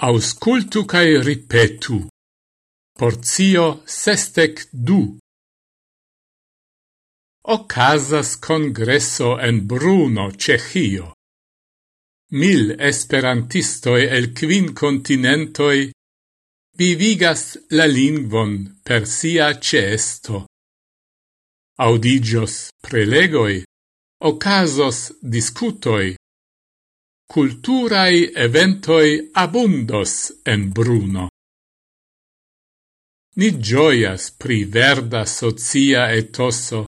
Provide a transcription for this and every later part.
Auscultu cae ripetu. Porzio sestec du. Ocasas congresso en Bruno, Cechio. Mil esperantistoi el quin continentoi vivigas la lingvon per sia cesto. Audigios prelegoi, ocasos discutoi, culturai eventoi abundos en Bruno. Ni gioias pri verda socia etoso.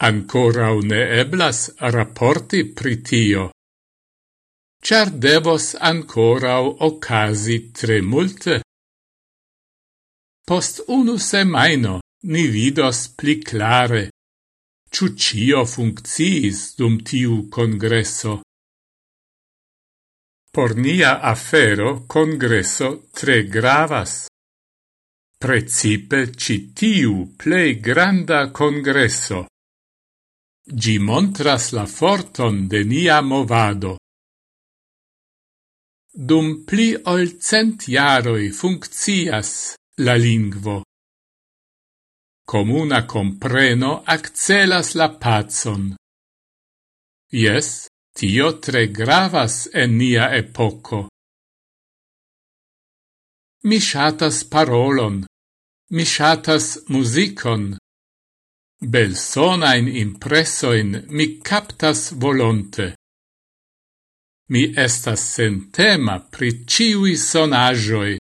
Ancora une eblas rapporti pri tio. Char devos ancora ocasi tre multe. Post unu semaino ni vidos pli clare. Ciu cio funcciis dum tiu congresso. Por nia afero congresso tre gravas. Precipe citiu plei granda congresso. Gi montras la forton de nia movado. Dum pli ol cent jaroi funccias la lingvo. Comuna compreno accelas la pazon. Yes, Tio tre gravas en nia epoco. Mi shatas parolon, mi shatas musicon. Belsonain impressoin mi captas volonte. Mi estas sentema pri ciui sonagioi.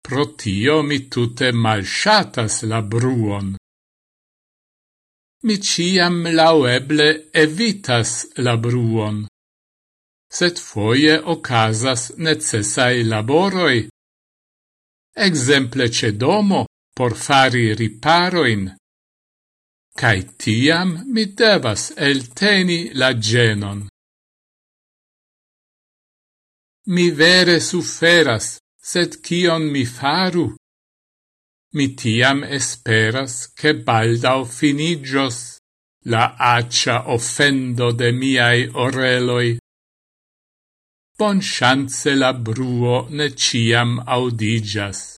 Pro tio mi tute malshatas la bruon mi ciam laueble evitas la bruon. Sed foie ocasas necessai laboroi. Exemple ce domo por fari riparoin. Cai tiam mi devas elteni la genon. Mi vere suferas, sed cion mi faru? Mi tiam esperas che baldau finigios la accia offendo de miai oreloi. Bon chance la bruo ne ciam audigas.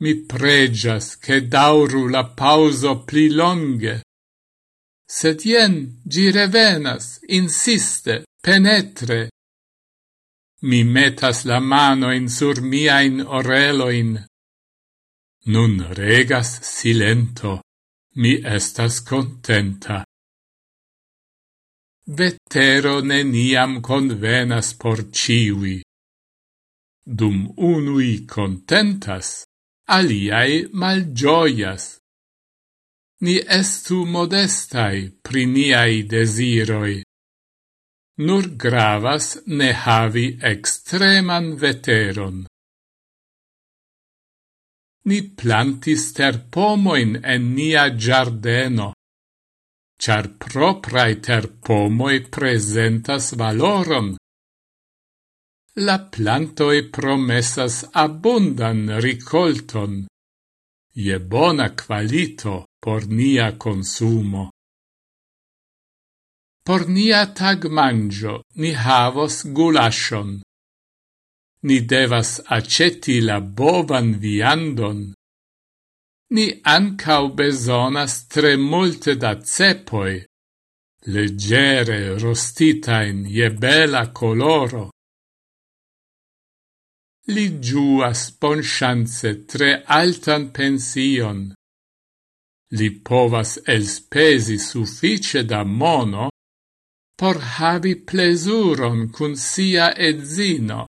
Mi pregias che dauru la pauso pli longe. Sed jen gi revenas, insiste, penetre. Mi metas la mano in sur miain oreloin Nun regas silento, mi estas contenta. Vetero neniam convenas por ciui. Dum unui contentas, aliae malgioias. Ni estu modestai pri niai desiroi. Nur gravas ne havi extreman veteron ni plantis terpomoin en nia giardeno, char proprae terpomoi presentas valoron. La plantoi promessas abundan ricolton, je bona qualito por nia consumo. Por nia tag mangio ni havos gulashon, Ni devas aceti la bovan viandon. Ni ancau besonas tre multe da cepoi, leggere rostitain je bela coloro. Li giuas bonchance tre altan pension. Li povas elspesi suffice da mono por havi plesuron cun sia edzino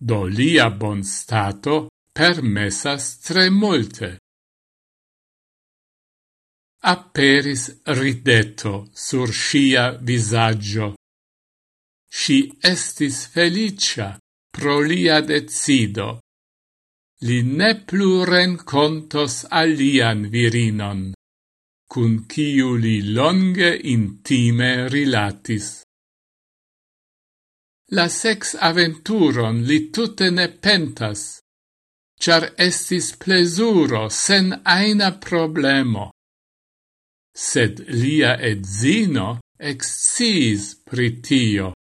do lia bon stato permessas tre molte. Aperis rideto sur scia visaggio. Si estis felicia pro lia decido. Li ne plu rencontos alian virinon, cun ciu li longe intime rilatis la sex aventuron li tutte ne pentas, char estis plesuro sen aina problemo. Sed lia edzino exciis pritio,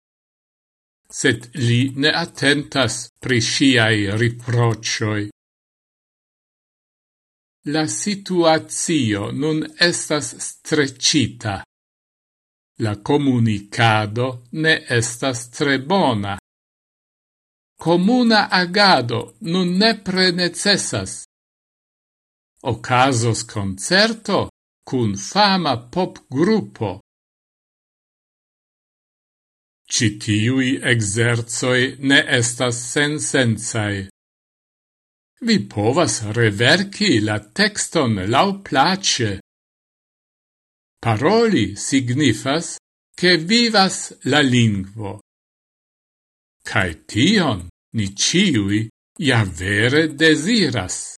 sed li ne attentas pri sciai riprocioi. La situazio nun estas strecita. La comunicado ne estas tre bona. Comuna agado nun nepre necessas. Ocasos concerto cun fama pop gruppo. Citiui exerzoi ne estas sensensai. Vi povas reverci la texton lau place, Paroli signifas che vivas la lingvo. Cai tion ni ciui ja vere desiras.